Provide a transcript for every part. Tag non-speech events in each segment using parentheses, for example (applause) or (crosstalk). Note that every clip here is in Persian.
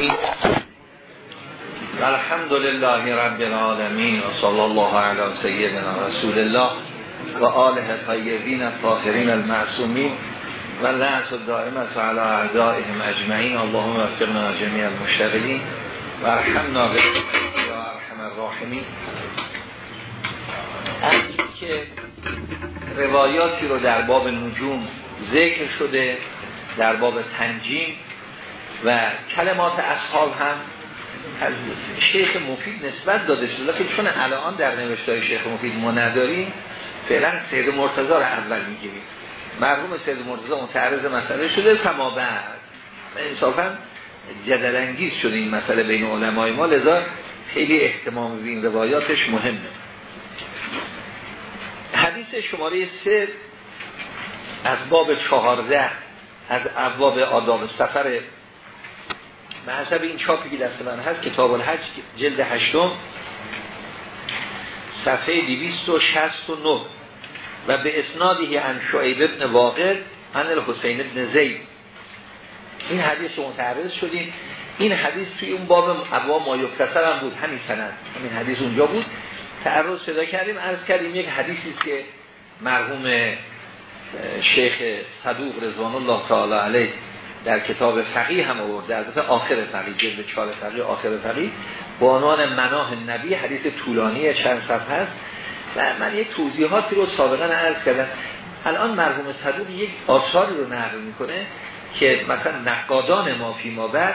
الرحیم الحمد لله رب العالمین و صلی الله علی سیدنا رسول الله و آله طیبین الطاهرین المعصومین و لعنت الدائمه علی اعدائهم اجمعین. اللهم وفقنا جميع المشتغلین و ارحمنا به یا ارحم الراحمین. که روایاتی رو در باب نجوم ذکر شده در باب تنجیم و کلمات اصحاب هم از شیخ مفید نسبت داده شده. که چون الان در نوشتای شیخ مفید ما نداریم فعلا سید مرتضی رو اول می‌گیریم. مرحوم سید مرتضی متعرض مسئله شده فما بعد. انصافا جدلانگیز شده این مسئله بین علمای ما لذا خیلی احتمام این روایاتش مهمه. حدیث شماره سه از باب چهارده از ابواب آداب سفر به این چاپی که دست من هست کتاب الحج جلد هشتم صفحه 269 و به اسنادی عن شعیب ابن واقع عن الحسین ابن زید. این حدیث رو متعرض شدیم. این حدیث توی اون باب ابوا ما هم بود. همین سند همین حدیث اونجا بود. تعرض شده کردیم. عرض کردیم یک حدیثی که مرحوم شیخ صدوق رضوان الله تعالی علیه در کتاب فقیه هم آورده. البته آخر فقیه جلد چهار فقیه آخر فقیه. با عنوان مناه نبی حدیث طولانی چند صفحه هست. و من یک توضیحاتی رو سابقا عرض کردم. الان مرحوم صدوق یک آثاری رو نقل می‌کنه که مثلا نقادان ما فی ما بعد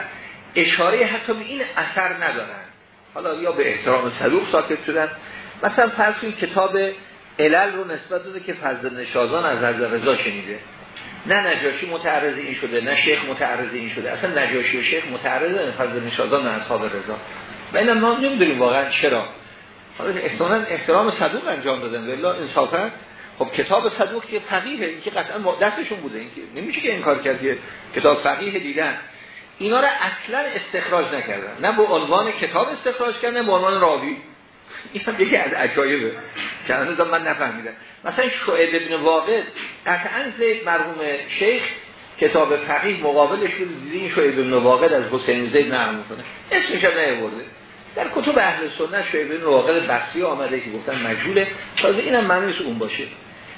اشاره حتی به این اثر ندارن. حالا یا به احترام صدوق ساکت شدن. مثلا فرض کتاب علل رو نسبت داده که فضل نشازان از حضرت رضا شنیده. نه نجاشی متعرض این شده نه شیخ متعرض این شده. اصلا نجاشی و شیخ متعرض فضل نشازان نه اصحاب رضا. و اینم ما نمی‌دونیم واقعا چرا. حالا احتمالاً احترام صدوق انجام دادن. والله انصافا خب کتاب صدوق که فقیه این که قطعا دستشون بوده. این که نمیشه که این کار کرد کتاب فقیه دیدن. اینا رو اصلا استخراج نکردن. نه به عنوان کتاب استخراج کردن به عنوان راوی. این هم یکی از عجایبه. که هنوز من نفهمیدم. مثلا شعب ابن واقع قطعا زید مرحوم شیخ کتاب فقیه مقابلش بود دیدی این شعب ابن واقع از حسین زید نقل می‌کنه. اسمش هم نیورده در کتب اهل سنت شعب ابن واقع بحثی آمده که گفتن مجهوله. تازه اینم معنیش اون باشه.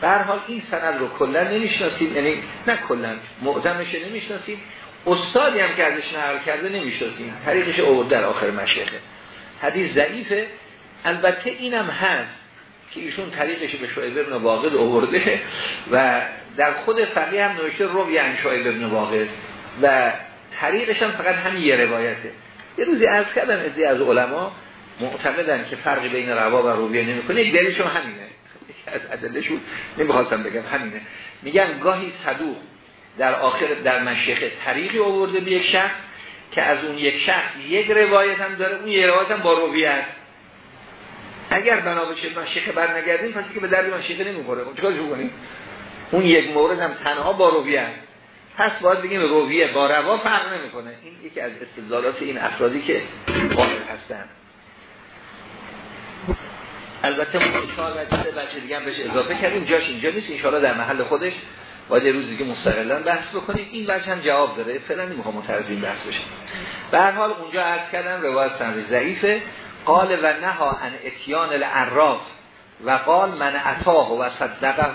به هر حال این سند رو کلا نمی‌شناسیم یعنی نه کلا معظمش نمی‌شناسیم. استادی هم که ازش نقل کرده نمی‌شناسیم. طریقش آورده در آخر مشیخه. حدیث ضعیفه. البته اینم هست که ایشون طریقش به شعیب ابن واقد آورده و در خود فقیه هم نوشته روی عن شعیب ابن واقد و طریقش هم فقط همین یه روایته. یه روزی عرض کردم ادهی از علما معتقدن که فرقی بین روا و رویه نمی‌کنه. یک دلیلشون همینه. از ادلهشون نمی‌خواستم بگم همینه. میگن گاهی صدوق در آخر در مشیخ طریقی آورده به یک شخص که از اون یک شخص یک روایت هم داره اون یک روایت هم با رویه اگر بنا بشه مشیخه بر نگردیم پس که به درد مشیخه نمی‌خوره. خب چیکارش بکنیم؟ اون یک مورد هم تنها با رویه است. پس باید بگیم رویه با روا فرق نمی‌کنه. این یکی از استدلالات این افرادی که قائل هستن. البته مشکل و بچه دیگه هم بهش اضافه کردیم. جاش اینجا نیست. ان در محل خودش باید یه روز دیگه مستقلا بحث بکنیم. این بچه هم جواب داره. فعلا نمی‌خوام مترجم بحث بشه به هر حال اونجا عرض کردم روایت سند ضعیفه. قال و نها ان اتیان العراف و قال من اتاه و صدقه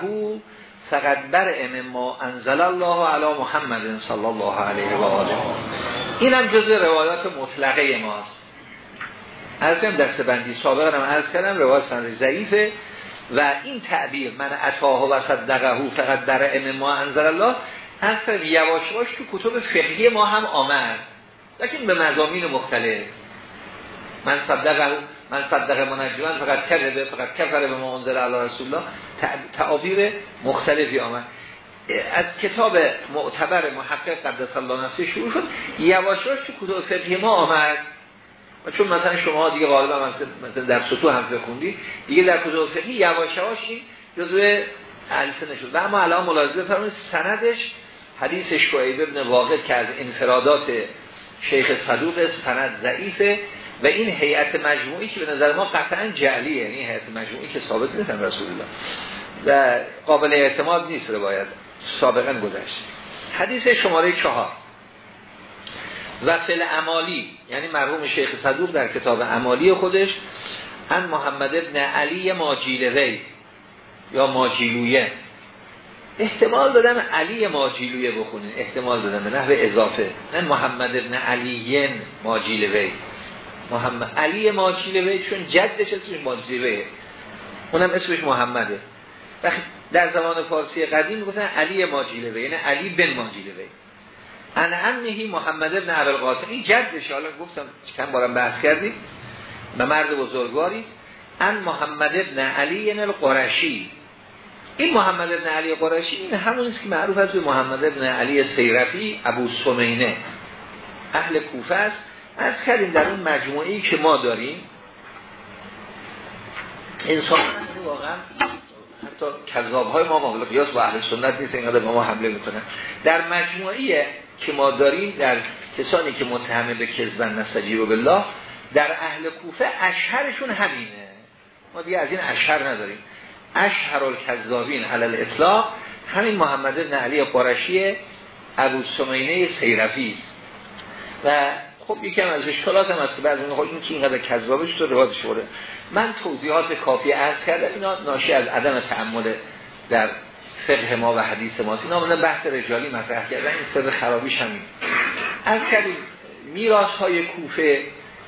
فقط بر ما انزل الله علی محمد صلی الله علیه و آله. این هم جز روایات مطلقه ماست. از کم دست بندی سابقا هم عرض کردم روایت سند ضعیفه و این تعبیر من اتاه و صدقه فقط بر ما انزل الله اصلا یواش تو کتب فقهی ما هم آمد لیکن به مزامین مختلف. من صدق من صدق منجمان فقط کرده فقط کفر به ما انزل علی رسول الله تعابیر مختلفی آمد. از کتاب معتبر محقق قدس الله نفسه شروع شد. یواشاش تو کتاب فقهی ما آمد. و چون مثلا شما دیگه غالبا مثلا در سطوح هم خوندی دیگه در کتاب فقهی یواشاش این جزء السنه شد و اما الان ملاحظه فرمایید سندش حدیث شعیب ابن واقع که از انفرادات شیخ صدوق سند ضعیفه. و این هیئت مجموعی که به نظر ما قطعا جعلیه یعنی هیئت مجموعی که ثابت نیستن رسول الله. و قابل اعتماد نیست روایت. سابقا گذشت. حدیث شماره چهار. و فل امالی یعنی مرحوم شیخ صدوق در کتاب امالی خودش ان محمد ابن علی ماجیلوی یا ماجیلویه. احتمال دادم علی ماجیلویه بخونین. احتمال دادم به نحو اضافه. نه محمد ابن علیین ماجیلوی محمد. علی ماجیلوی چون جدش اسمش ماجیلویه اونم اسمش محمده. در زمان فارسی قدیم می‌گفتن علی ماجیلوی یعنی علی بن ماجیلوی ان امهی محمد ابن عبد القاسم. این جدش حالا گفتم چند بارم بحث کردیم. به مرد بزرگواری. ان محمد ابن علی القرشی. این محمد ابن علی قرشی این همون است که معروف است به محمد ابن علی سیرفی ابو سمینه. اهل کوفه است. از کردیم در اون مجموعی که ما داریم انسان واقعا حتی کذاب های ما مقابل قیاس با اهل سنت نیست اینقدر با ما حمله می‌کنن در مجموعی که ما داریم در کسانی که متهمه به کذبن نستجیب بالله در اهل کوفه اشهرشون همینه. ما دیگه از این اشهر نداریم. اشهر الکذابین علل اطلاق همین محمد بن علی قرشی ابو سمینه سیرفی و خب یکم از اشکالات هم هست که بعضی خب این که اینقدر کذابش تو روایتش شده. من توضیحات کافی عرض کردم اینا ناشی از عدم تعمل در فقه ما و حدیث ما اینا من بحث رجالی مطرح کردن این سر خرابیش همین. از کردیم میراث های کوفه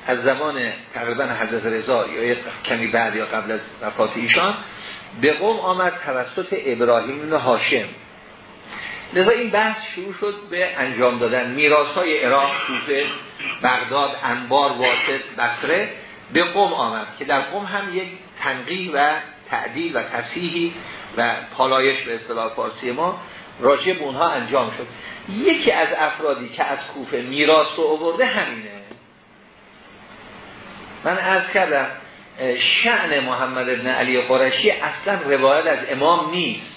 از زمان تقریبا حضرت رضا یا کمی بعد یا قبل از وفات ایشان به قوم آمد توسط ابراهیم بن هاشم. لذا این بحث شروع شد به انجام دادن میراث های عراق کوفه. بغداد انبار واسط بصره به قوم آمد که در قوم هم یک تنقیح و تعدیل و تصیحی و پالایش به اصطلاح فارسی ما راجع به اونها انجام شد. یکی از افرادی که از کوفه میراث رو آورده همینه. من از کردم شعن محمد ابن علی قرشی اصلا روایت از امام نیست.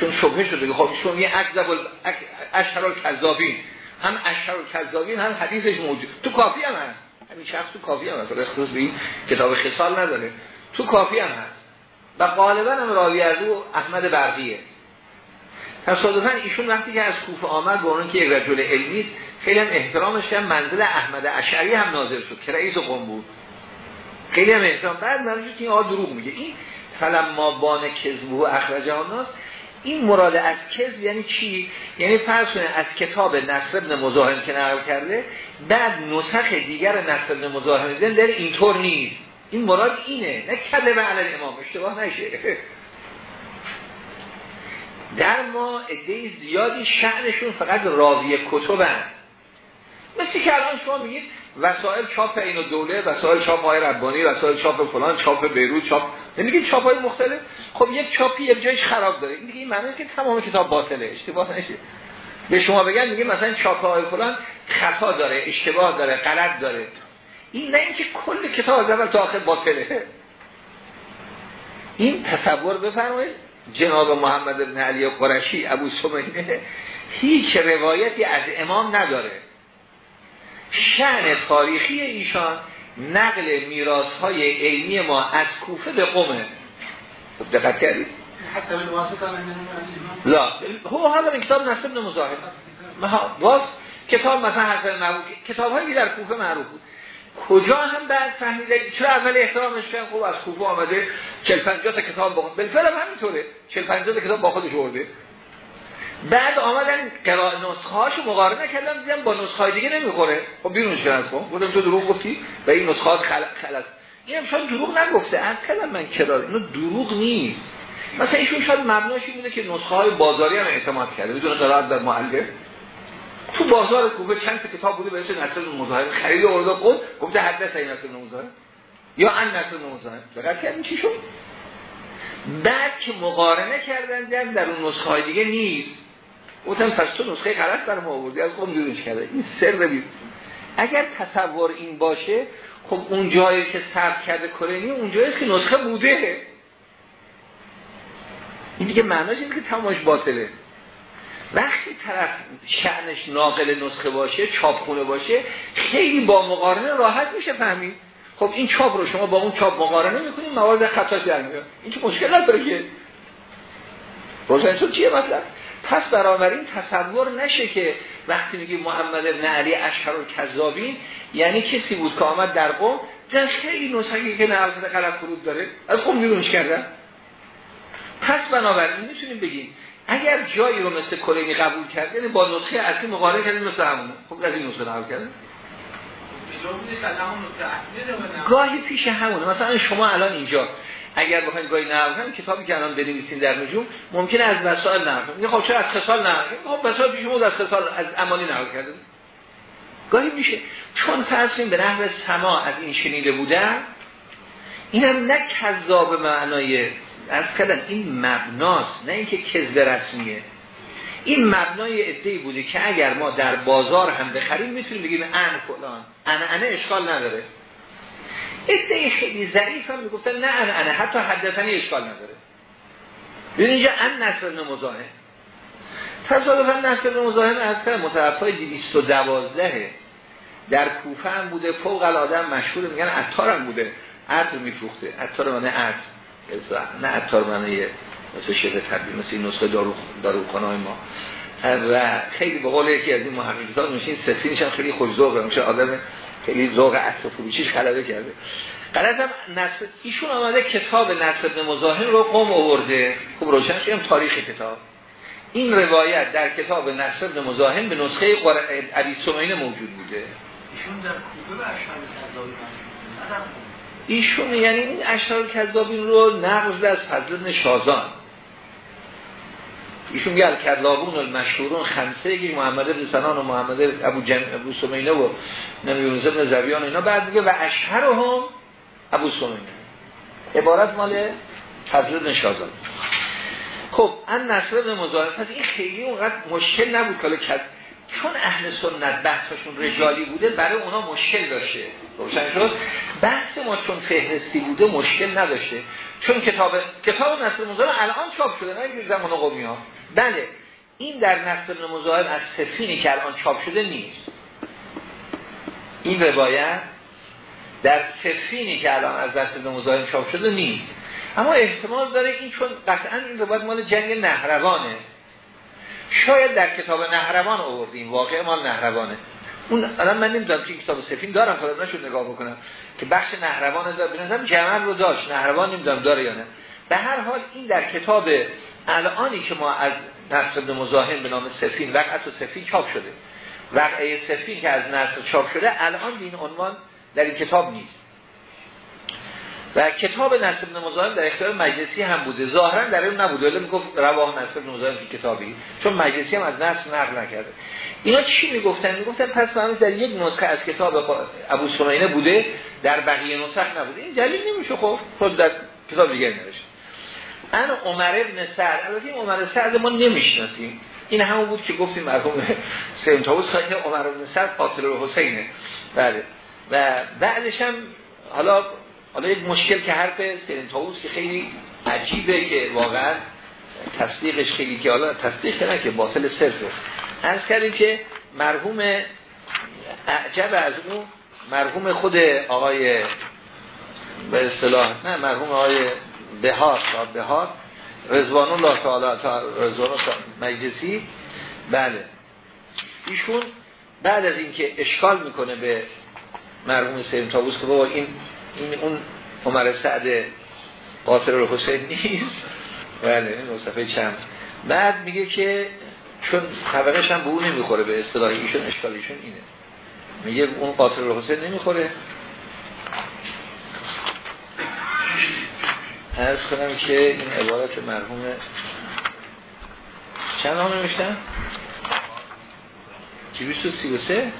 چون شبه شده خب چون یه اشهر الکذابین هم اشهر الکذابین هم حدیثش موجود. تو کافی هم هست. همین شخص تو کافی هم هست. خصوص به این کتاب خصال نداره. تو کافی هم هست. و غالبا هم راوی از او احمد برقیه. تصادفا ایشون وقتی که از کوفه آمد به اون که یک رجل علمی خیلی هم احترامش هم منزل احمد اشعری هم ناظر شد که رئیس قوم بود. خیلی هم احترام. بعد مرجو که این دروغ میگه. این فلم ما بان کذبه و اخرجه ناس این مراد از کذب یعنی چی؟ یعنی فرض از کتاب نصر ابن مزاحم که نقل کرده بعد نسخ دیگر نصر ابن مزاحم دیدن در اینطور نیست. این مراد اینه. نه کلمه علی امام اشتباه نشه. در ما عده زیادی شعنشون فقط راوی کتبن. مثل که الان شما میگید وسایل چاپ این دوله وسایل چاپ های ربانی وسایل چاپ فلان چاپ بیروت چاپ نمیگید چاپ های مختلف؟ خب یک چاپی یک جایش خراب داره. این دیگه این معنی که تمام کتاب باطله. اشتباه نشه. به شما بگن میگه مثلا چاپ های فلان خطا داره اشتباه داره غلط داره. این نه اینکه کل کتاب از اول تا آخر باطله. این تصور بفرمایید. جناب محمد بن علی قرشی ابو سمینه هیچ روایتی از امام نداره. شعن تاریخی ایشان نقل میراث های علمی ما از کوفه به قومه خب دقت کردید؟ لا. هو حالا این کتاب نصب ابن مزاحم باز کتاب مثلا حسن معروف کتاب هایی در کوفه معروف بود. کجا هم بعد فهمیده چرا اول احترامش کردن؟ خوب از کوفه آمده 40 50 تا کتاب با خود بالفعل هم همینطوره. 40 50 تا کتاب با خودش آورده. بعد آمدن قرائت نسخه هاشو مقارنه کردم دیدم با نسخه دیگه نمی‌خوره. خب بیرونش کردن کن گفتم تو دروغ گفتی؟ و این نسخه ها خل... این هم شاید دروغ نگفته. از کردم من کرار اینو دروغ نیست. مثلا ایشون شاید مبناش این که نسخه های بازاری هم اعتماد کرده. بدون قرائت در معلم تو بازار کوفه چند تا کتاب بوده به اسم نصر مظاهر خرید اورده قول گفته حدث این نصر مظاهر. یا ان نصر مظاهر. دقت کردین چی شد؟ بعد که مقارنه کردن در اون نسخه دیگه نیست. گفتم پس تو نسخه غلط برام آوردی. از قوم جورش کرده این سر ببین اگر تصور این باشه خب اون جایی که ثبت کرده کرینی اون جایی که نسخه بوده. این دیگه معناش اینه که تماش باطله. وقتی طرف شعنش ناقل نسخه باشه چاپخونه باشه خیلی با مقارنه راحت میشه فهمید. خب این چاپ رو شما با اون چاپ مقارنه می‌کنید موارد خطا در میاد. این که مشکل نداره که. روشن چیه مطلب؟ پس این تصور نشه که وقتی میگی محمد ابن علی اشهر و کذابین یعنی کسی بود که آمد در قوم در خیلی نسخه که نقل غلط فرود داره از قوم بیرونش کردن. پس بنابراین می‌تونیم بگیم اگر جایی رو مثل کلینی قبول کرد یعنی با نسخه اصلی مقارنه کردیم مثل همونه. خب از این نسخه نقل کرده گاهی پیش همونه. مثلا شما الان اینجا اگر بخواید گاهی نقل کنید کتابی که الان بنویسین در نجوم ممکنه از وسائل نقل کنید خب چرا از خصال نقل خب وسائل پیش از خصال از امالی نقل کرده گاهی میشه. چون فرسیم به نحو سما از این شنیده بودن اینم نه کذاب معنای از کردن این مبناست نه اینکه کذب رسمیه. این مبنای ادهی بوده که اگر ما در بازار هم بخریم می‌تونیم بگیم ان فلان ان اشکال نداره. ادهی خیلی ضعیف هم می‌گفتن نه ان انه حتی حدثنی اشکال نداره. ببین اینجا ان نصر مزاحم. تصادفا نصر مزاحم از کل متوفای 212 در کوفه هم بوده فوق العاده مشهور میگن عطار هم بوده. عطر میفروخته. عطار معنی عطر. نه عطار معنی مثل شبه تبدیل مثل این نسخه دارو داروخانه ما. و خیلی به قول یکی از این محققان میشین سفینش هم خیلی خوش ذوقه میشه آدم خیلی ذوق عطر فروشیش غلبه کرده. هم نصر ایشون آمده کتاب نصر ابن مزاحم رو قوم آورده. خوب روشن شدیم تاریخ کتاب. این روایت در کتاب نصر ابن مزاحم به نسخه عبی سمینه موجود بوده. ایشون در کوفه به ایشون یعنی این اشهر کذابین رو نقض از فضل شازان. ایشون میگه الکذابون المشهورون خمسه یکی محمد بن سنان و محمد ابو جن ابو سمینه و نمیونز ابن زبیان اینا. بعد میگه و اشهرهم ابو سمینه عبارت مال فضل شازان خب ان نصر بن مزاحم پس این خیلی اونقدر مشکل نبود که چون اهل سنت بحثشون رجالی بوده برای اونا مشکل داشته. روشن شد بحث ما چون فهرستی بوده مشکل نداشته. چون کتاب کتاب نصر مزاحم الان چاپ شده نه زمان قومی ها. بله این در نصر مزاحم از سفینی که الان چاپ شده نیست. این روایت در سفینی که الان از دست مزاحم چاپ شده نیست. اما احتمال داره این چون قطعا این روایت مال جنگ نهروانه. شاید در کتاب نهروان آوردیم واقع مال نهروانه. اون الان من نمی‌دونم که کتاب سفین دارم خدا نشون نگاه بکنم. که بخش نهروان داره بنظرم جمل رو داشت. نهروان نمی‌دونم داره یا نه. به هر حال این در کتاب الانی که ما از نصر بن مزاحم به نام سفین وقت و سفین چاپ شده. وقعه سفین که از نصر چاپ شده الان این عنوان در این کتاب نیست. و کتاب نصر بن مزاحم در اختیار مجلسی هم بوده. ظاهرا در اون نبوده. ولی می‌گفت رواه نصر بن مزاحم که کتابی. چون مجلسی هم از نصر نقل نکرده. اینا چی می‌گفتن؟ می‌گفتن پس من در یک نسخه از کتاب ابو سمینه بوده در بقیه نسخ نبوده. این دلیل نمیشه خب. خود در کتاب دیگه نوشته. ان عمر ابن سعد البته عمر سعد ما نمی‌شناسیم. این همون بود که گفتیم مرحوم طاووس خواهی عمر ابن سعد قاتل حسینه. بله. و بعدش هم حالا حالا یک مشکل که حرف تاوز که خیلی عجیبه که واقعا تصدیقش خیلی که حالا تصدیق نه که باطل صرفه از کردیم که مرحوم اعجب از اون مرحوم خود آقای به اصطلاح نه مرحوم آقای بهار بهار. رضوان الله تعالی رضوان مجلسی. بله. ایشون بعد از اینکه اشکال می‌کنه به مرحوم سیم تابوس که بابا این این اون عمر سعد قاطر حسین نیست. بله این صفحه چند. بعد میگه که چون طبقش هم به اون نمی‌خوره به اصطلاح ایشون اشکالیشون اینه. میگه اون قاطر حسین نمی‌خوره. ارز کنم که این عبارت مرحوم چند هم نمیشتن؟ چی بیست و سی و سه؟ نه.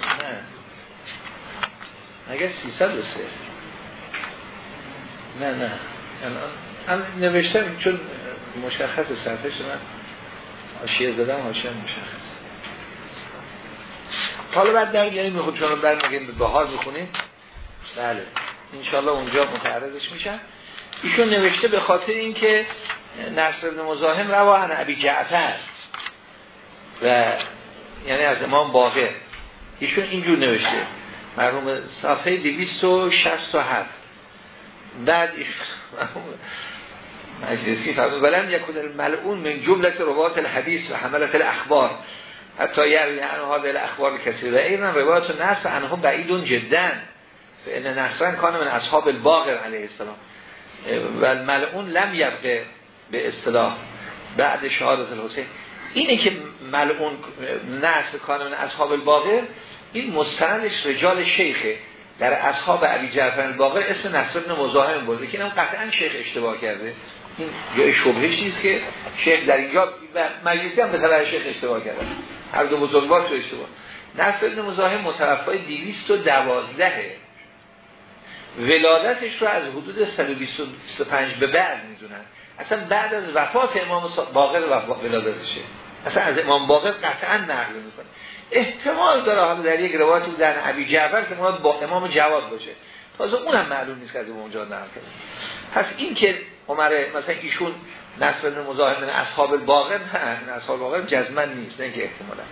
اگر سی ست و سه؟ نه نه. الان نوشتم چون مشخص صرفش من حاشیه زدم حاشیه مشخص. حالا بعد در میخود چون برمیگیم به بهار می‌خونیم بله. انشالله اونجا متعرضش میشن ایشون نوشته به خاطر اینکه نصر ابن مزاحم رواه عبی جعفر. و یعنی از امام باقر. ایشون اینجور نوشته. مرحوم صفحه 267 بعد مجلسی فرمود ولم یکن الملعون من جملت روات الحدیث و حملت الاخبار. حتی یعنی انها دل اخبار کسی. و اینا روایت نصر انها بعیدون جدا. فان نصرن کان من اصحاب الباقر علیه السلام. و الملعون لم یبقه به اصطلاح بعد شهادت الحسین. اینه که ملعون نصر کان من اصحاب الباقر این مستندش رجال شیخه. در اصحاب علی جعفر الباقر اسم نصر بن مزاحم برده که اینم قطعا شیخ اشتباه کرده. این جای شبهش نیست که شیخ در اینجا مجلسی هم به طبع شیخ اشتباه کرده. هر دو بزرگوار تو اشتباه. نصر ابن مزاحم متوفای 212 ولادتش رو از حدود 125 به بعد می‌دونن. اصلا بعد از وفات امام باقر ولادتشه. اصلا از امام باقر قطعا نقل می‌کنه. احتمال داره حالا در یک روایت در عبی جعفر که با امام جواد باشه. تازه اونم معلوم نیست که از اونجا نقل کرده. پس این که عمر مثلا ایشون نصر مزاحم اصحاب الباقر نه اصحاب الباقر جزمن نیست نه که احتمالا.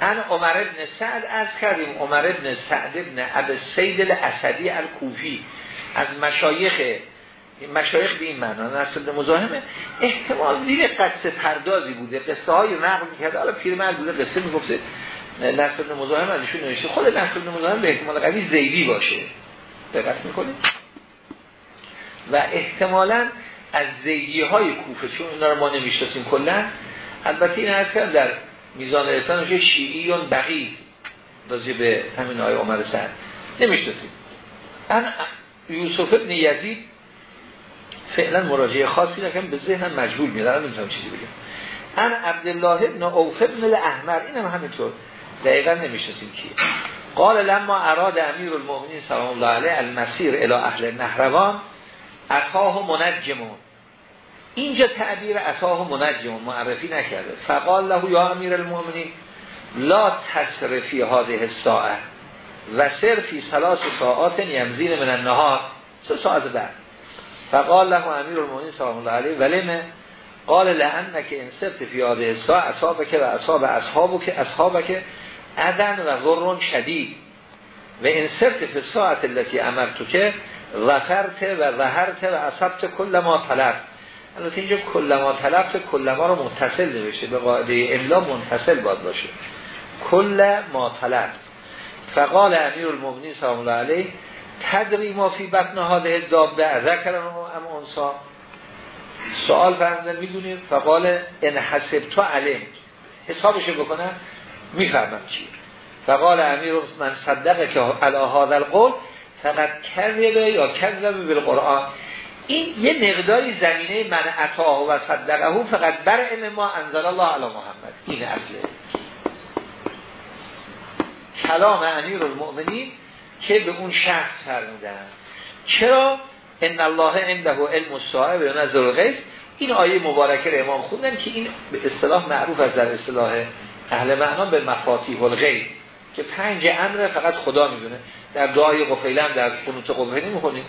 ان عمر ابن سعد از کردیم. عمر ابن سعد ابن عبد سید الاسدی الکوفی از مشایخ مشایخ به این معنا نصر بن مزاحمه. احتمال دیر قصه پردازی بوده. قصه های نقل می‌کرد. حالا پیرمرد بوده قصه می‌گفته. نصر بن مزاحم ازشون نوشته. خود نصر بن مزاحم به احتمال قوی زیدی باشه. دقت می‌کنید و احتمالا از زیدی های کوفه چون اینا رو ما نمی‌شناسیم کلا البته این هست در میزان احسان که شیعی بقی. راجع به همین آیه عمر سعد. نمی‌شناسیم ان یوسف ابن یزید فعلا مراجعه خاصی نکنم به ذهنم مجبور میدارم نمی‌تونم چیزی بگم. ان عبدالله ابن اوف ابن الاحمر اینم همینطور. دقیقا نمی‌شناسیم کیه. قال لما اراد امیر المؤمنین سلام الله علیه المسیر الى اهل نهروان اتاه منجمون اینجا تعبیر اتاه منجمون معرفی نکرده. فقال له یا امیر المؤمنین لا تصرفی هذه الساعه و صرفی سلاس ساعات یمزین من النهار. سه ساعت بعد. فقال له امیر المؤمنین سلام الله علیه ولمه قال لعنك ان صرت فی هذه الساعه اصابك و اصاب اصحابك اصحابك ادن و ضرر شدید. و این صرت فی ساعت التي امرتك ظفرت و ظهرت و اصبت کل ما طلب البته اینجا کل ما طلبت کل ما رو متصل نوشته. به قاعده املا منتصل باد باشه. کل ما طلبت فقال امیر المؤمنین سلام الله علیه تدری ما فی بطن هاده دابه ذکر ام انسا. سوال فرمودن می‌دونید؟ فقال ان حسب تو علم حسابش بکنم می‌فهمم چی. فقال امیر من صدق که علی هذا القول فقط کذبه یا کذبه قرآن این یه مقداری زمینه من عطاه و صدقه فقط بر ما انزل الله علی محمد. این اصله. کلام امیر المؤمنین که به اون شخص فرمودن. چرا؟ ان الله عنده علم الساعه و نظر الغیب این آیه مبارکه امام خوندن که این به اصطلاح معروف از در اصطلاح اهل معنا به مفاتیح الغیب که پنج امر فقط خدا می‌دونه. در دعای قفیله هم در قنوت قفیله می‌خونیم.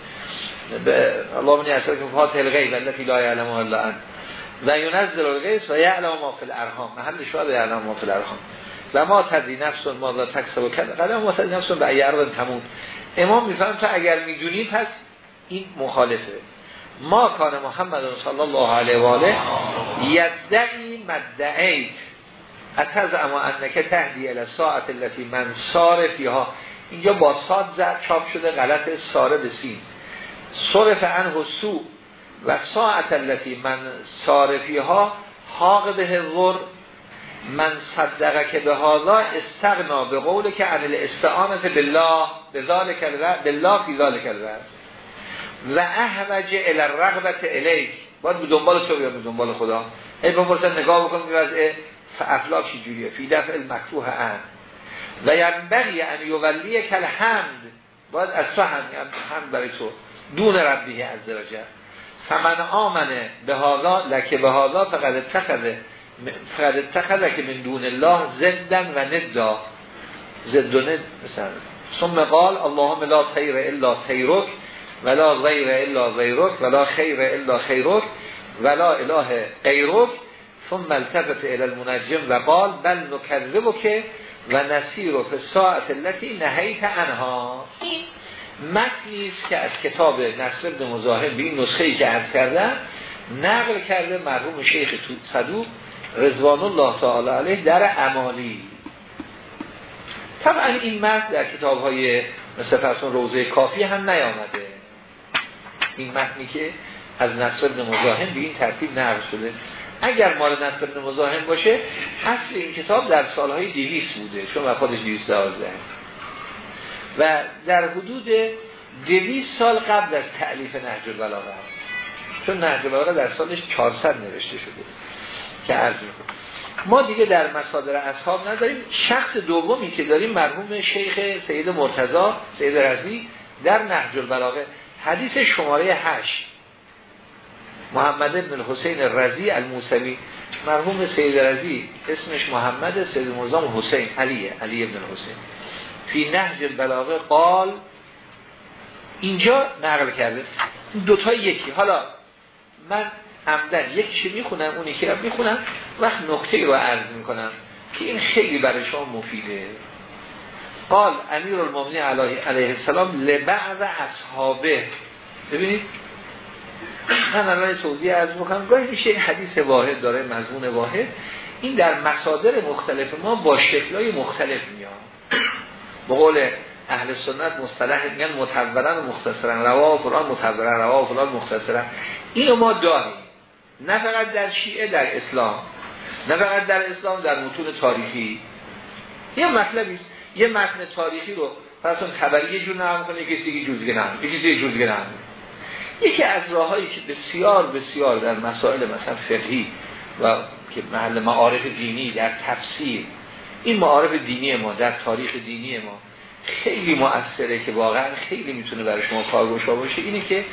به الله من یسر که فاتح الغیب التي لا یعلم الا انت. و ینزل الغیث و یعلم ما فی الارحام. محل شاید یعلم ما فی الارحام. و ما تدری نفس ما لا تکسب کرد قدم ما تدری نفس به ایرد تموم. امام میفهم تا اگر می‌دونی پس این مخالفه. ما کان محمد صلی الله علیه و آله یدعی مدعی اتز اما انکه تهدی ساعت التي من صار فیها. اینجا با ساد زد چاپ شده غلط ساره بسین صرف عنه سو و ساعت التي من صارفی ها حاق به غر من صدقه که به حالا استغنا به قول که عن الاستعانت بالله به ذالک بالله فی ذالک و احوج الى الرغبت الیک. باید به دنبال تو بیاد به دنبال خدا. ای بپرسن نگاه بکن به وضع اخلاق چی جوریه؟ فی دفع المکروه ان. و ینبغی ان یولی کل حمد باید از تو هم حمد برای تو. دون ربیه از درجه فمن آمنه به حالا لکه به حالا فقط اتخذه فقط اتخذه که من دون الله زدن و ندا. زد و ند مثلا. ثم قال اللهم لا خیر الا خیرک ولا غیر الا غیرک ولا خیر الا خیرک ولا اله غیرک. ثم التفت الى المنجم و قال بل نکذبک و نسیر و ساعت التي نهیت عنها. متنی است که از کتاب نصر بن مزاحم به این نسخه ای که عرض کردم نقل کرده مرحوم شیخ صدوق رضوان الله تعالی علیه در عمالی طبعا این مرد در کتاب های مثل فرسون روزه کافی هم نیامده. این متنی که از نصر ابن مزاحم به این ترتیب نقل شده. اگر مال نصر ابن مزاحم باشه اصل این کتاب در سالهای دیویس بوده چون وفاتش دیویس دوازده. و در حدود دویست سال قبل از تعلیف نهج البلاغه هست. چون نهج البلاغه در سالش 400 نوشته شده که عرض می‌کنم. ما دیگه در مصادر اصحاب نداریم شخص دومی که داریم مرحوم شیخ سید مرتضا سید رضی در نهج البلاغه. حدیث شماره 8 محمد بن حسین رضی الموسوی. مرحوم سید رضی اسمش محمد سید مرزام حسین علیه علی ابن حسین فی نهج البلاغه قال اینجا نقل کرده دوتا یکی. حالا من عمدن یکیشو می‌خونم اونی که می‌خونم وقت نقطه رو عرض می‌کنم که این خیلی برای شما مفیده. قال امیر المومنی علیه السلام لبعض اصحابه. ببینید من الان توضیح از می‌کنم. گاهی میشه این حدیث واحد داره مضمون واحد. این در مصادر مختلف ما با شکلهای مختلف میاد. به قول اهل سنت مصطلح میگن متورن و مختصرن. روا قرآن متورن روا و فلان اینو ما داریم. نه فقط در شیعه در اسلام. نه فقط در اسلام در متون تاریخی. یه مطلبی یه متن تاریخی رو فرضاً خبری یه جور نقل کنه کسی دیگه جور دیگه نقل یکی جور دیگه یکی از راههایی که بسیار بسیار در مسائل مثلا فقهی و که محل معارف دینی در تفسیر این معارف دینی ما در تاریخ دینی ما خیلی مؤثره که واقعا خیلی می‌تونه برای شما کارگوشا باشه. اینه که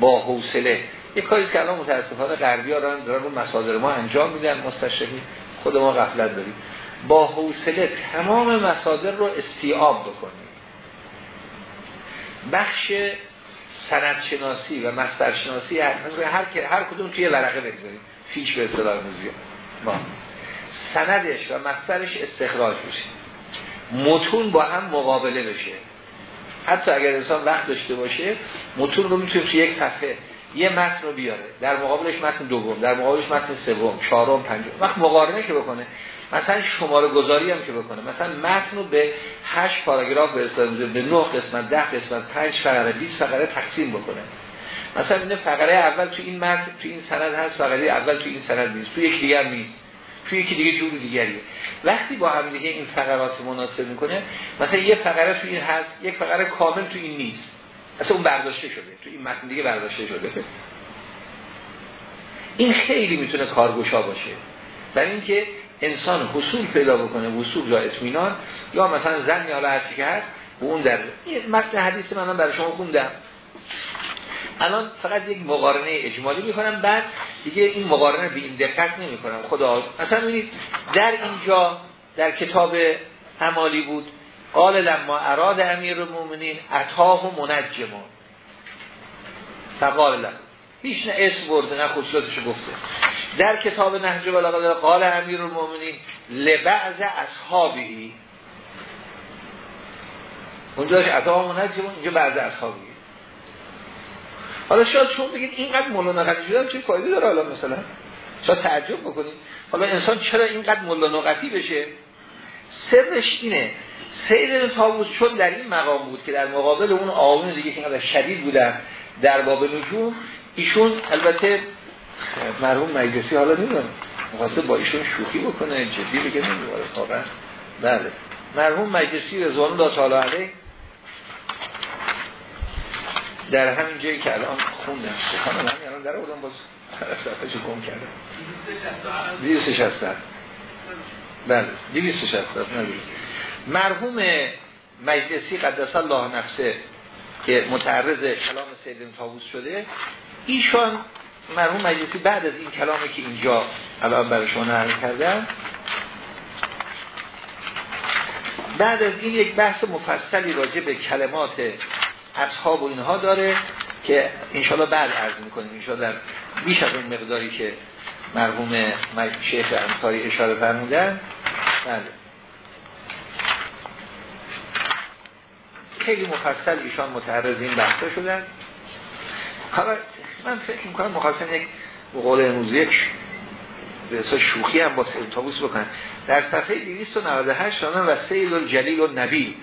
با حوصله یه کاری که الان متاسفانه غربی ها دارن دارن رو مصادر ما انجام میدن مستشرقی خود ما غفلت داریم با حوصله تمام مصادر رو استیاب بکنیم. بخش سندشناسی و مصدر شناسی هر هر هر کدوم توی ورقه بگذاریم فیش به اصطلاح ما سندش و مصدرش استخراج بشه متون با هم مقابله بشه. حتی اگر انسان وقت داشته باشه متون رو می‌تونه توی یک صفحه یه متن رو بیاره. در مقابلش متن دوم در مقابلش متن سوم چهارم پنجم. وقت مقارنه که بکنه. مثلا شماره گذاری هم که بکنه. مثلا متن رو به 8 پاراگراف به به 9 قسمت 10 قسمت 5 فقره 20 فقره تقسیم بکنه. مثلا این فقره اول تو این متن تو این سند هست فقره اول تو این سند نیست. تو یک دیگر نیست. تو یکی دیگه جور دیگریه وقتی با هم دیگه این فقرات مناسب می‌کنه مثلا یه فقره تو این هست یک فقره کامل تو این نیست. اصلا اون برداشته شده تو این متن دیگه برداشته شده. این خیلی می‌تونه کارگوشا باشه. برای اینکه انسان حصول پیدا بکنه وصول یا اطمینان یا مثلا زن یا هرچی که هست و اون در متن حدیث من برای شما خوندم. الان فقط یک مقارنه اجمالی می‌کنم بعد دیگه این مقارنه به این دقت نمی کنم خدا مثلا ببینید در اینجا در کتاب عمالی بود قال لما اراد امیر المومنین اتاه و منجمان فقال لما هیچ نه اسم برده نه خصوصاتشو گفته. در کتاب نهج بلاغه قال امیر المومنین لبعض اصحابی. اونجا اتاه و منجمان اینجا بعض اصحابی حالا شاید شما بگید اینقدر مولانا قطعی شدن چه فایده داره حالا مثلا؟ شاید تعجب بکنید. حالا انسان چرا اینقدر مولانا قطعی بشه؟ سرش اینه. سید تاووز چون در این مقام بود که در مقابل اون آقایون دیگه که اینقدر شدید بودن در باب نجوم ایشون البته مرحوم مجلسی حالا نمی‌دونم مخواسته با ایشون شوخی بکنه جدی بگه نمی‌دونه واقعا. بله. مرحوم مجلسی رضوان الله تعالی علیه در همین جایی که الان خوندم. سخن من الان در بودم باز صفحه چه گم کردم. 260 بله 260 مرحوم مجلسی قدس الله نفسه که متعرض کلام سیدن تاووس شده ایشان مرحوم مجلسی بعد از این کلامی که اینجا الان برای شما نقل کردم بعد از این یک بحث مفصلی راجع به کلمات اصحاب و اینها داره که انشالله بعد عرض می‌کنیم. انشالله در بیش از اون مقداری که مرحوم شیخ انصاری اشاره فرمودن. بله. خیلی مفصل ایشان متعرض این بحثا شدن. حالا من فکر می‌کنم مخواستن یک قول امروز یک به شوخی هم با سیل بکنن. در صفحه 298 دانم و سیل الجلیل و نبی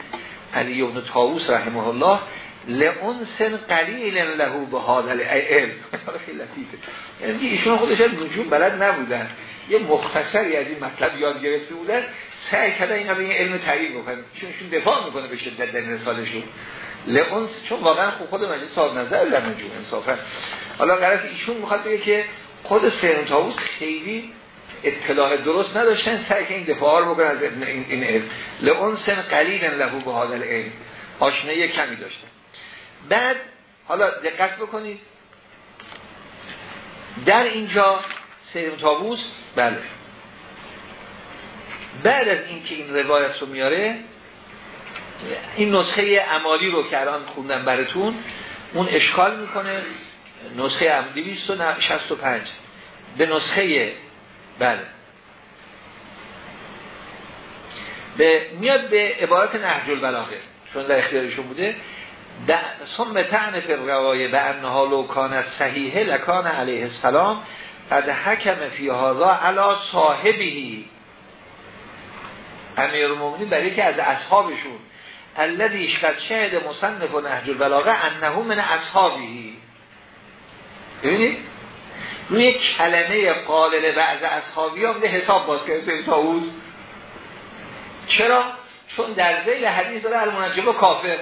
علی ابن تاووس رحمه الله لعنسن قلیل له به هادل علم (laughs) خیلی لطیفه. یعنی ایشون خودش نجوم بلد نبودن. یه مختصری از این مطلب یاد گرفته بودن. سعی کردن اینا به این علم تعریف بکنن. چون ایشون دفاع می‌کنه به شدت در رسالشون لئونس چون واقعا خوب خود مجلس صاحب نظر در نجوم انصافا. حالا قرار ایشون می‌خواد بگه که خود سیرون تاووس خیلی اطلاع درست نداشتن. سعی که این دفاع رو بکنن از این علم. لئونسن قلیلا له به هذا العلم. آشنایی کمی داشتن. بعد حالا دقت بکنید. در اینجا سیرون تاووس بله. بعد از اینکه این روایت رو میاره این نسخه عمالی رو که الان خوندم براتون اون اشکال می‌کنه. نسخه هم 265 به نسخه بله. به میاد به عبارت نهج البلاغه چون در اختیارشون بوده. ثم تعن فی الروایه به انها لو کان صحیحه لکان علیه السلام قد حکم فی هذا علی صاحبی امیر المومنین برای که از اصحابشون الذي قد شهد مصنف و نهج البلاغه انه من اصحابی ببینید روی کلمه قالل بعض اصحابی هم به حساب باز کرده تاوز. چرا؟ چون در زیل حدیث داره المنجم کافر.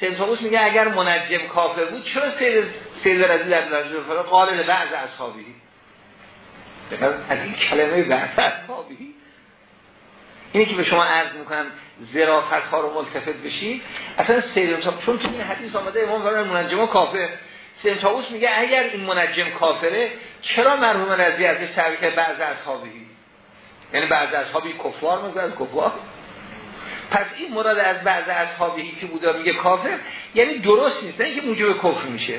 سنتاوس میگه اگر منجم کافر بود چرا سید سید رضی در منجم قالل بعض اصحابی؟ از این کلمه بعض اصحابی. اینی که به شما عرض می‌کنم زرافت ها رو ملتفت بشید. اصلا سید چون تو این حدیث آمده امام فرمان منجم کافر. سید میگه اگر این منجم کافره چرا مرحوم رضی ازش تعبیر کرد بعض اصحابی؟ یعنی بعض اصحابی کفار میگه از کفار؟ پس این مراد از بعض اصحابی که بوده میگه کافر یعنی درست نیست نه که موجب کفر میشه.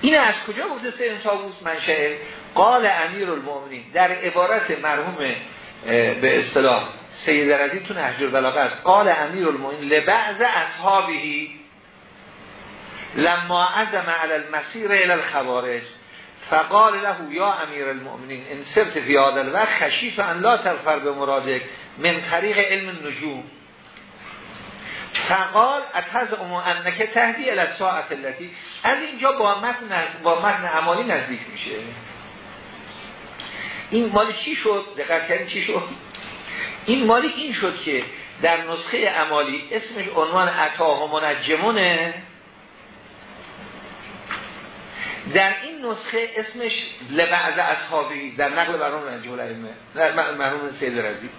این از کجا گفته سید طاووس منشأ؟ قال امیر المؤمنین در عبارت مرحوم به اصطلاح سید رضی تو نهج است. قال امیر المؤمنین لبعض اصحابه لما عزم على المسیر الى الخوارج. فقال له یا امیر المؤمنین ان سرت فی هذا الوقت خشیف ان لا به مرادک من طریق علم النجوم. فقال اتز امو انک تهدی الى ساعت التي از اینجا با متن با متن عمالی نزدیک میشه. این مالی چی شد؟ دقت کردین چی شد؟ این مالی این شد که در نسخه عمالی اسمش عنوان عطا و منجمونه در این نسخه اسمش لبعض اصحابی در نقل برام رنجول علمه در مرحوم سید رزی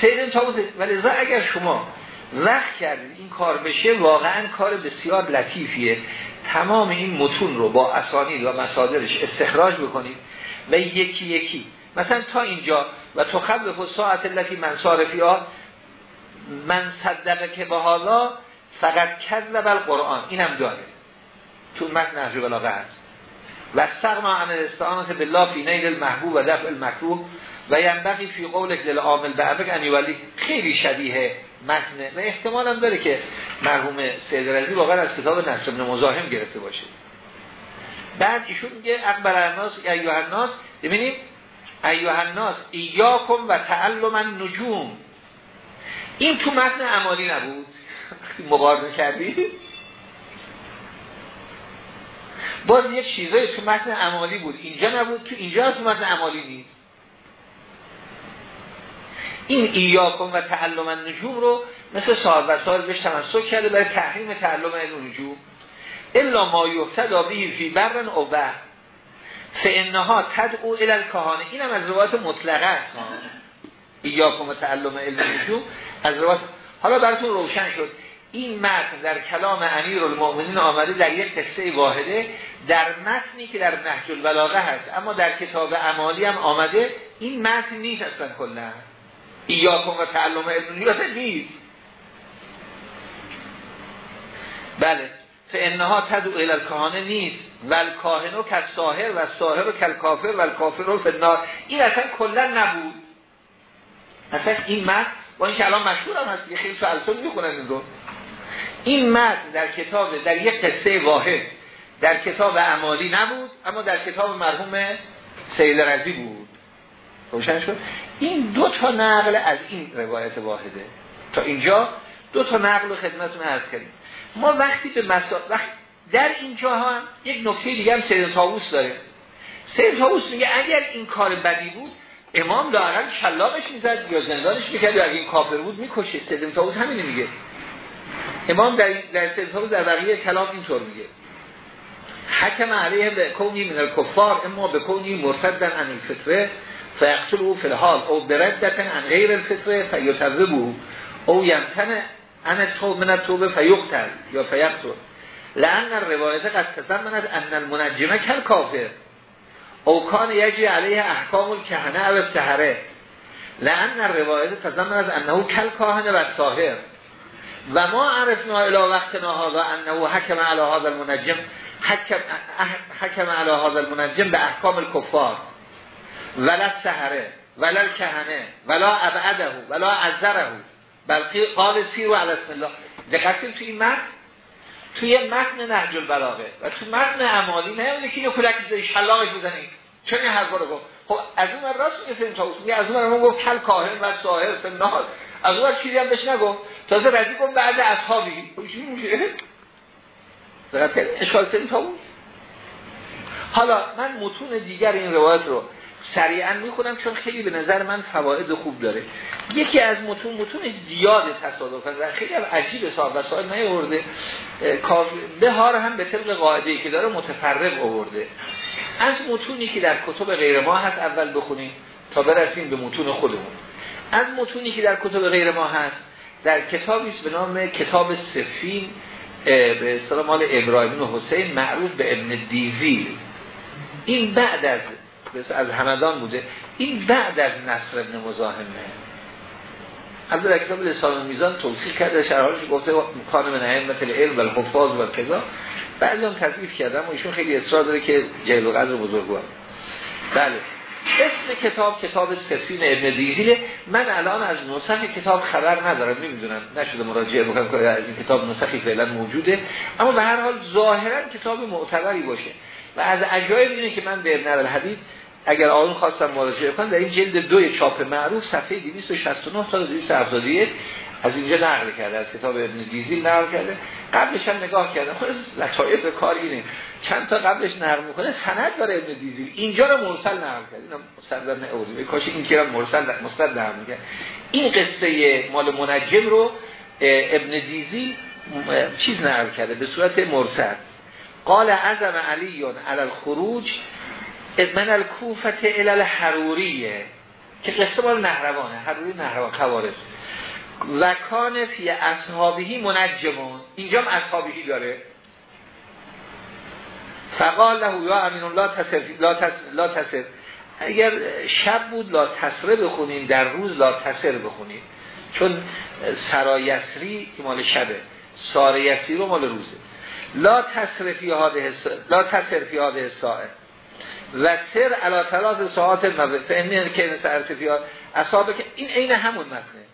سید تاوز ولی اگر شما وقت کردید این کار بشه واقعا کار بسیار لطیفیه. تمام این متون رو با اسانید و مصادرش استخراج بکنید و یکی یکی. مثلا تا اینجا و تو خب ساعت التي من صارفی ها من صدقه که به حالا فقط کذب القرآن. اینم داره. تو متن نهج هست. و استغنا عن الاستعانت بالله فی نیل المحبوب و دفع المکروه و ینبغی فی قولک دل عامل بعبک ان یولی. خیلی شبیه متن. و احتمال هم داره که مرحوم سید رزی واقعا از کتاب نصر بن مزاحم گرفته باشه. بعد ایشون میگه اکبر الناس ایوه الناس ببینیم. ایوه الناس ایاکم و تعلم النجوم. این تو متن عمالی نبود. (laughs) مقارنه کردی؟ باز یک چیزایی تو متن عمالی بود. اینجا نبود تو اینجا تو متن عمالی نیست. این ایاکم و تعلم النجوم رو مثل سال و سال بهش تمسک کرده برای تحریم تعلم النجوم. الا ما یفتدا به فی برن او بر فانها تدعو الى الکهانه. اینم از روایت مطلقه است. (laughs) ایاکم و تعلم علم نجوم از روایت حالا براتون روشن شد. این متن در کلام امیر المؤمنین آمده در یک قصه واحده در متنی که در نهج البلاغه هست. اما در کتاب عمالی هم آمده این متن نیست اصلا کلا. ایاکم و تعلم علم نجوم نیست. بله. فانها تدعو الى الکهانه نیست. ول کاهنو که ساهر و ساهر و کل کافر و کافر فنار این اصلا کلا نبود. اصلا این متن با اینکه الان مشهور هم هست خیلی سوالتون می‌خونن این رو این متن در کتاب در یک قصه واحد در کتاب اعمالی نبود اما در کتاب مرحوم سید رزی بود. روشن شد؟ این دو تا نقل از این روایت واحده. تا اینجا دو تا نقل رو خدمتتون عرض کردیم. ما وقتی به مسائل وقت در اینجا هم یک نکته دیگه هم سید تاووس داره. سید تاووس میگه اگر این کار بدی بود امام لااقل شلاقش می‌زد یا زندانش می‌کرد یا اگه این کافر بود می‌کشه سید تاووس همینه میگه. امام در در تاووس در بقیه کلام اینطور میگه. حکم علیه به کونی من الکفار اما به کونی مرتدن عن الفطره فیقتلو فی الحال او بردتن عن غیر الفطره فیتذبو او یمتن عن تو من التوبه فیقتل یا فیقتل. لان الروایت قد تضمنت ان المنجمه کل کافر او کان یجی علیه احکام الکهنه او لان الروایت تضمنت انه کل کاهنه و ساهر و ما عرفنا الى وقتنا هذا انه حکم علی هذا المنجم حکم, حکم علی هذا المنجم به احکام الکفار. ولا سهره ولا الكهنه ولا ابعده ولا عذره. بلکه قال سیر علی اسم الله. دقت توی این متن؟ توی متن نهج البلاغه و توی متن اعمالی نه که اینو کلک بزنی شلاقش بزنی چون این حرفا رو گفت. خب از اون راست میگه تاوس میگه از اون گفت کل کاهن و ساحر فنال از اون چیزی هم بهش تازه رضی گفت بعد اصحابی. خب میشه اشکال سین تاوس حالا من متون دیگر این روایت رو سریعا می‌خونم چون خیلی به نظر من فواید خوب داره. یکی از متون متون زیاد تصادفا و خیلی هم عجیب صاحب وسائل نیورده بهار هم به طبق قاعده که داره متفرق آورده. از متونی که در کتب غیر ما هست اول بخونیم تا برسیم به متون خودمون. از متونی که در کتب غیر ما هست در کتابی است به نام کتاب سفین به اصطلاح مال ابراهیم و حسین معروف به ابن دیزیل. این بعد از از همدان بوده. این بعد از نصر ابن مزاحمه. از در کتاب لسان میزان توصیح کرده شرحالش گفته کان من ائمه العلم و الحفاظ و کذا بعضی هم تضعیف کردم و ایشون خیلی اصرار داره که جلیل القدر بزرگوار. بله. اسم کتاب کتاب سفین ابن دیزیل من الان از نسخ کتاب خبر ندارم نمی‌دونم نشده مراجعه بکنم که از این کتاب نسخی فعلا موجوده. اما به هر حال ظاهرا کتاب معتبری باشه. و از عجایب اینه که من به ابن الحدیث اگر آقایون خواستم مراجعه کنم در این جلد دوی چاپ معروف صفحه 269 تا 271 از اینجا نقل کرده از کتاب ابن دیزیل نقل کرده. قبلش هم نگاه کردم خود لطایف کار اینه. چند تا قبلش نقل می‌کنه سند داره ابن دیزیل اینجا رو مرسل نقل کرد اینا نه اوزی کاش این که مرسل مستد نقل میگه این قصه مال منجم رو ابن دیزیل چیز نقل کرده به صورت مرسل. قال عزم علی علی الخروج من الکوفت الال حروریه که قصه مال نهروانه. حروری نهروان خوارج و کان فی اصحابهی منجمون. اینجا هم اصحابهی داره. فقال له یا امین الله لا, لا تصر اگر شب بود لا تصره بخونین در روز لا تصر بخونین. چون سرایسری که مال شبه سارایسری رو مال روزه. لا تصرفی هاده لا تصرفی هاده سائر و سر علا تلاز ساعت مبه فهمین که سرتفیات اصحابه که این عین همون متنه.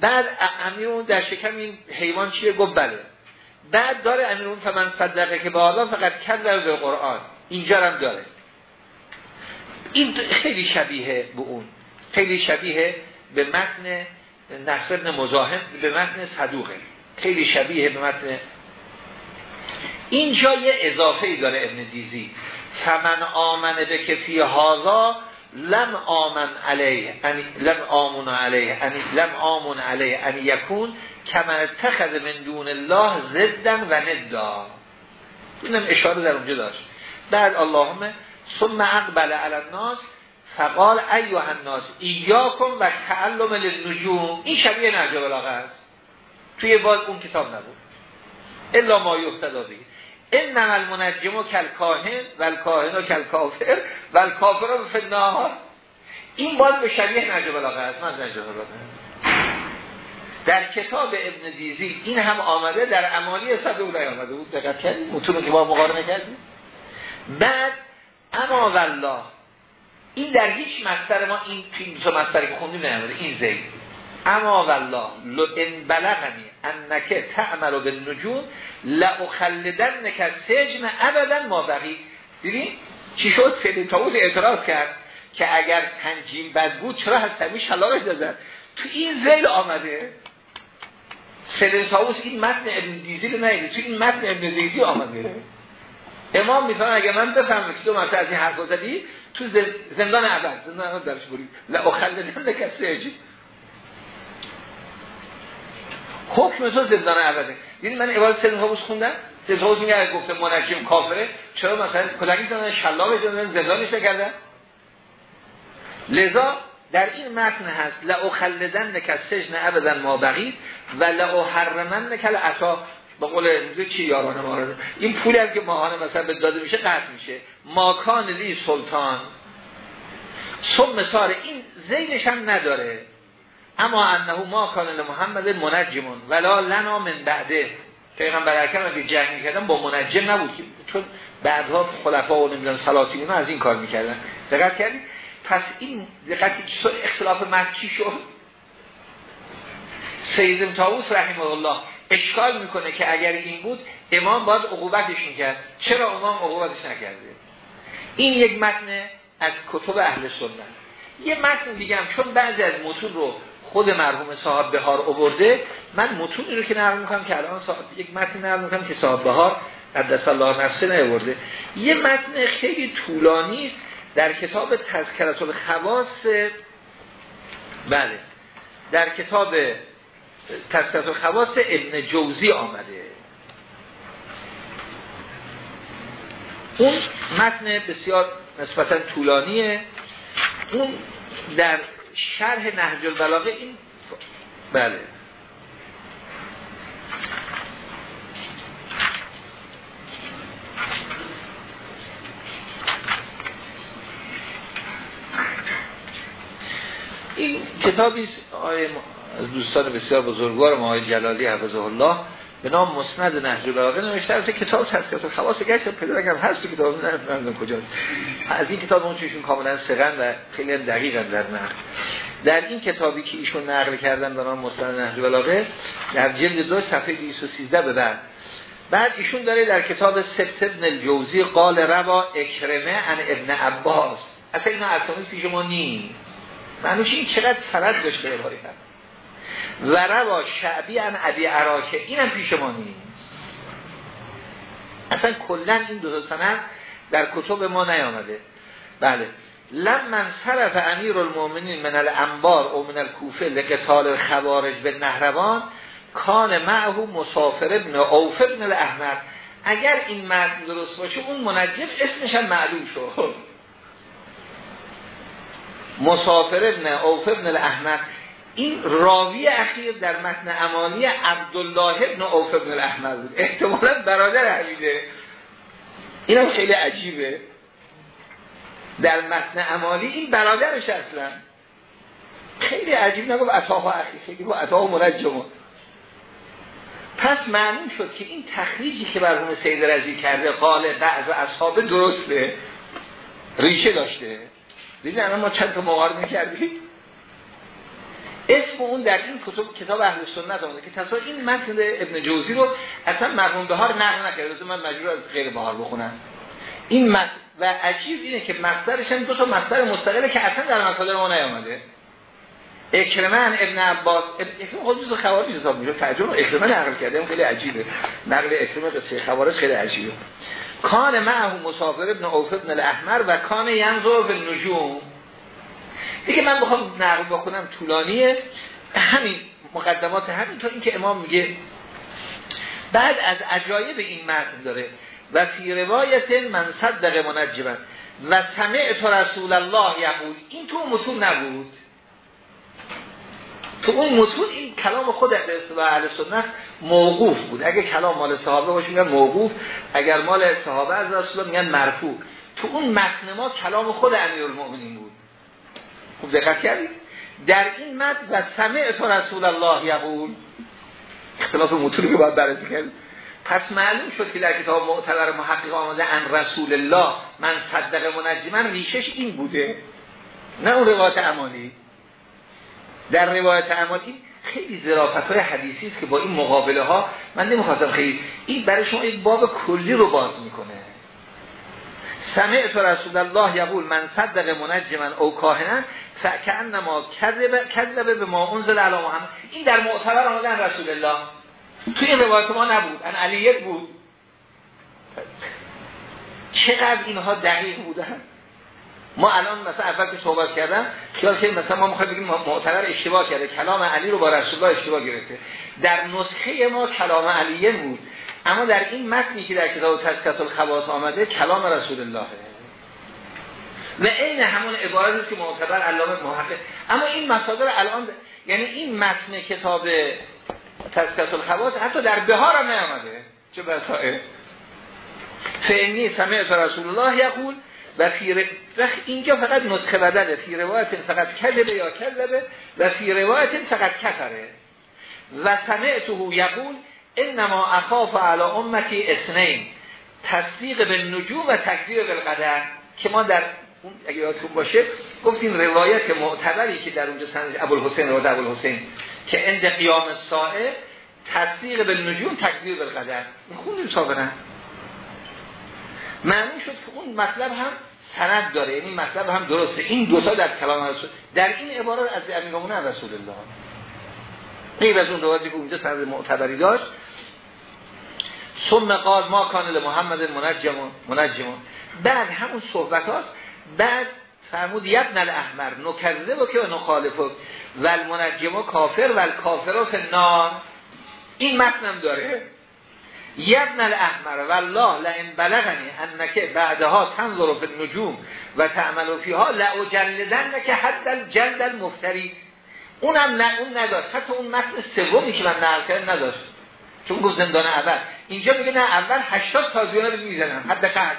بعد امیرون در شکم این حیوان چیه؟ گفت بله. بعد داره امیرون فمن صدقه که با آدم فقط کد به قرآن. اینجا هم داره. این خیلی شبیه به اون. خیلی شبیه به متن نصر ابن به متن صدوقه. خیلی شبیه به متن اینجا یه اضافه ای داره ابن دیزی. فمن آمن به کفی هازا لم آمن علیه یعنی لم آمن علیه یعنی لم آمن علیه ان یکون کمن اتخذ من دون الله زدن و ندا. اینم اشاره در اونجا داشت. بعد اللهم ثم اقبل علی الناس فقال ایها الناس ایاکم و تعلم للنجوم. این شبیه نهج بلاغه است توی باز اون کتاب نبود. الا ما یفتدا بگید این نمل منجم و کل کاهن و کاهن و کل کافر و فناها این باز به شبیه نجا بلاغه است. من نجا بلاغه در کتاب ابن دیزی این هم آمده در امالی صدوق آمده. بود دقت کردیم متونو که با مقارنه کردیم؟ بعد اما والله این در هیچ مستر ما این تو مستری که خوندیم نیامده. این زید. اما والله لو ان بلغنی انک تعمل به نجوم لاخلدن نک سجن ابدا ما بقی. دیدین چی شد؟ سید تاوز اعتراض کرد که اگر تنجیم بد بود چرا هستمی شلاقش دادن تو این زیل آمده. تاوز این متن ابن دیزی رو تو این متن ابن دیزی آمده. امام می‌تونه اگه من بفهمم که تو مثلا از این حرف زدی تو زندان ابد زندان ابد درش بری لاخلدن نک سجن حکم تو زندان ابده یعنی من عبارت سید تاوز خوندم. سید تاوز میگه گفته منجم کافره. چرا مثلا کلگی زندان شلاق زندان زندانش نکردن لذا در این متن هست لأخلدن نکل سجن ابدا ما بقید و لأحرمن نکل عطا با قول چی یارانه مارده این پولی هم که ماهانه مثلا به داده میشه قطع میشه. ماکان لی سلطان. ثم سار این زیدش هم نداره. اما انه ما کان محمد منجمون ولا لنا من بعده. پیغمبر اکرم اگه جنگ می‌کردن با منجم نبود چون بعدها خلفا و نمیدن سلاطین از این کار می‌کردن. دقت کردید پس این دقیقی اختلاف مکی شد؟ سید تاوس رحمه الله اشکال می‌کنه که اگر این بود امام باید عقوبتش می‌کرد. چرا امام عقوبتش نکرده؟ این یک متن از کتب اهل سنت. یه متن دیگه هم چون بعضی از متون رو خود مرحوم صاحب بهار اوورده من متونی رو که نقل می‌کنم که الان صاحب یک متن نقل می‌کنم که صاحب بهار قدس الله نفسه نیورده یه متن خیلی طولانی در کتاب تذکرت الخواص. بله. در کتاب تذکرت الخواص ابن جوزی آمده. اون متن بسیار نسبتا طولانیه. اون در شرح نهج البلاغه این بله. این کتابی از دوستان بسیار بزرگوار ما جلالی حفظه الله به نام مسند نهج البلاغه نوشته از کتاب تذکرات الخواص گشت پیدا کردم هست تو کتاب نمی‌دونم کجاست. از این کتاب اون چشون کاملا سغن و خیلی دقیقا در نقل. در این کتابی که ایشون نقل کردن به نام مسند نهج البلاغه در جلد دو صفحه 213 به بعد. بعد ایشون داره در کتاب سبت ابن الجوزی قال روا اکرمه ان ابن عباس. اصلا اینا اسامی پیش ما نیست. معنیش این چقدر فرد داشته روایت و روا شعبی ان عبی عراکه اینم پیش ما نیست. اصلا کلا این دو سند در کتب ما نیامده. بله. لمن صرف امیر المومنین من الانبار او من الکوفه لقتال خوارج به نهروان کان معه مسافر ابن اوف ابن الاحمر. اگر این مرد درست باشه اون منجم اسمش هم معلوم شد. مسافر ابن اوف ابن الاحمر. این راوی اخیر در متن امانی عبدالله ابن اوف ابن الاحمر بود. احتمالا برادر این هم خیلی عجیبه. در متن امانی این برادرش اصلا. خیلی عجیب نگو اطاها اخیر خیلی با اطاها منجمه پس معلوم شد که این تخریجی که برمون سید رزی کرده قال بعض اصحاب درسته ریشه داشته. دیدن الان ما چند تا مقارنه اسم اون در این کتب کتاب اهل سنت آمده که تصور این متن ابن جوزی رو اصلا مرحوم بهار نقل نکرده. من مجبور از غیر بهار بخونم. این متن و عجیب اینه که مصدرش هم دو تا مصدر مستقله که اصلا در مصادر ما نیامده. اکرمن ابن عباس اکرمن خود جزء خوارج حساب میشه ترجمه اکرمن نقل کرده. خیلی عجیبه. نقل اکرمن قصه خوارج خیلی عجیبه. کان معه مسافر ابن اوف ابن الاحمر و کان ینظر فی النجوم. دیگه من بخوام نقل بکنم طولانیه. همین مقدمات همین تا اینکه امام میگه بعد از عجایب این متن داره. و فی روایت من صدق منجبا و سمعت رسول الله یقول. این تو متون نبود. تو اون متون این کلام خود و اهل سنت موقوف بود. اگه کلام مال صحابه باشه میگن موقوف اگر مال صحابه از رسول میگن مرفوع. تو اون متن ما کلام خود امیرالمومنین بود. خوب دقت کردید در این متن و سمع تو رسول الله یقول اختلاف متونی که باید بررسی کرد پس معلوم شد که در کتاب معتبر محقق آمده ان رسول الله من صدق منجمن ریشش این بوده. نه اون روایت امانی در روایت این خیلی ظرافت های حدیثی است که با این مقابله ها من نمی‌خواستم خیلی این برای شما یک باب کلی رو باز می‌کنه. سمعت رسول الله یقول من صدق منجما او کاهنا فکانما کذب کذب به ما انزل علی محمد این در معتبر آمدن رسول الله. توی این روایت ما نبود. ان علیت بود. چقدر اینها دقیق بودن؟ ما الان مثلا اول که صحبت کردم خیال که مثلا ما می‌خوایم بگیم معتبر اشتباه کرده. کلام علی رو با رسول الله اشتباه گرفته. در نسخه ما کلام علیه بود. اما در این متنی که در کتاب تذکرت الخواص آمده کلام رسول الله. و عین همون عبارتی که معتبر علامه محقق. اما این مصادر الان یعنی این متن کتاب تذکرت الخواص حتی در بهار هم نیامده. چه بسائه فعنی سمعت رسول الله یقول و فی اینجا فقط نسخه بدله فی روایت فقط کذبه یا کذبه و فی روایت فقط کفره. و سمعته یقول انما اخاف علی امتی اسنین تصدیق به نجوم و تکذیب بالقدر که ما در اگه یادتون باشه گفتیم روایت معتبری که در اونجا سند ابوالحسین و ابوالحسین که اند قیام الساعه تصدیق به نجوم تکذیب بالقدر. این خوندیم سابقا؟ معنی شد که اون مطلب هم سند داره یعنی مطلب هم درسته. این دوتا در کلام رسول در این عبارت از امیرامون رسول الله. غیر از اون روایتی که اونجا سند معتبری داشت. ثم قال ما کان محمد منجم منجم. بعد همون صحبت هاست بعد فرمود یبن الاحمر نکرده و که نخالف و المنجم کافر و فنار این متنم داره. یبن الاحمر والله لئن بلغنی انک بعدها تنظر فی النجوم و تعمل فیها که حد الجلد المفتری. اونم نه اون نداشت. حتی اون متن سومی که من نقل کردم نداشت. چون گفت زندان اول. اینجا میگه نه اول 80 تازیانه رو می‌زنم حد قطع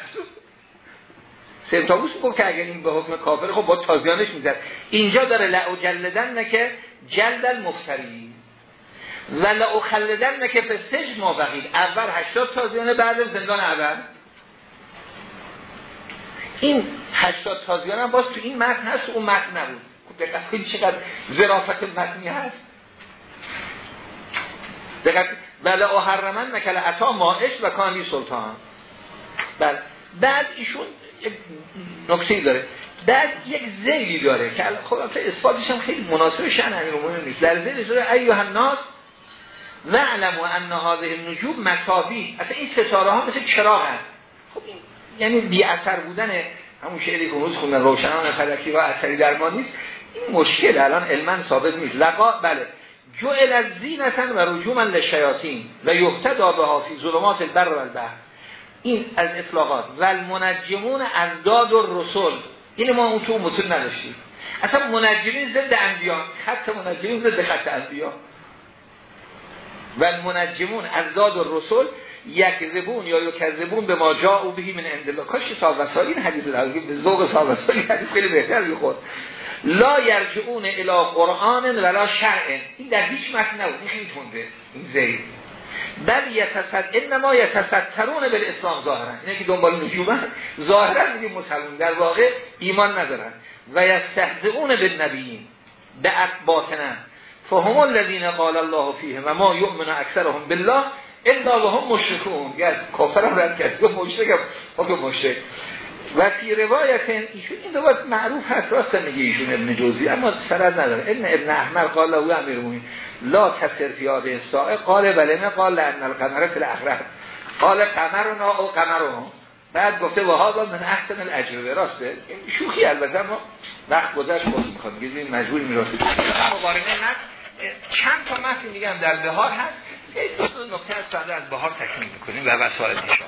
سنتابوس گفت که اگر این به حکم کافر خب با تازیانش می‌زد. اینجا داره لعو جلدن که جلد المفتری. و لعو خلدن که فستج ما بقید. اول 80 تازیانه بعد زندان اول. این 80 تازیانه هم باز تو این متن هست اون متن نبود. خب دقیق خیلی چقدر ظرافت متنی هست. دقیق بله حرمن نکل عطا ماهش و کانی سلطان. بله. بعد ایشون یک نکته داره. بعد یک زیلی داره که خب اثباتش هم خیلی مناسب شأن امیر نیست. در زیلش داره ایها الناس و علمو ان هذه النجوم اصلا این ستاره ها مثل چراغ هست خب این یعنی بی اثر بودن همون شعری که روز خوندن روشنان فلکی و اثری در ما نیست. این مشکل الان علما ثابت نیست. لقا بله. جعل از زینتن و رجوما للشیاطین و یهتدا به فی ظلمات البر و البحر این از اطلاقات. و المنجمون از داد و رسول. این ما اون تو متون نداشتیم. اصلا منجمین ضد انبیا. خط منجمین ضد خط انبیا. و المنجمون از داد و رسول یکذبون یا یکذبون به ما جا او بهی من اندلا کاش صاحب وسائل این حدیث رو به ذوق صاحب وسائل حدیث خیلی بهتر می‌خورد. لا یرجعون الى قرآن ولا شرع. این در هیچ متن نبود. این خیلی تونده این زیر بل یتصد انما به اسلام ظاهرا. اینه که دنبال نجومن ظاهرا میگه مسلمون در واقع ایمان ندارن. و یستهزئون بالنبیین. به باطنا فهم الذين قال الله فیه و ما یؤمن اکثرهم بالله الا وهم مشركون یعنی کافر هم رد کرد گفت مشرک هم. مشرک. و فی روایت ایشون این روایت معروف هست راست میگه ایشون ابن جوزی اما سرد نداره. ابن ابن احمر قال له امیر مومین لا کسر فی الساعه. قال بلنه قال لان القمر فی الاخره قال قمرنا او قمرنا بعد گفته و هذا من احسن الاجوبه راسته؟ شوخی البته ما وقت گذشت باز می‌خواد گیزی مجبور میراسید مقارنه نه چند تا متن میگم در بهار هست. دو نکته از از بهار تکمیل می‌کنیم و وسائل میشه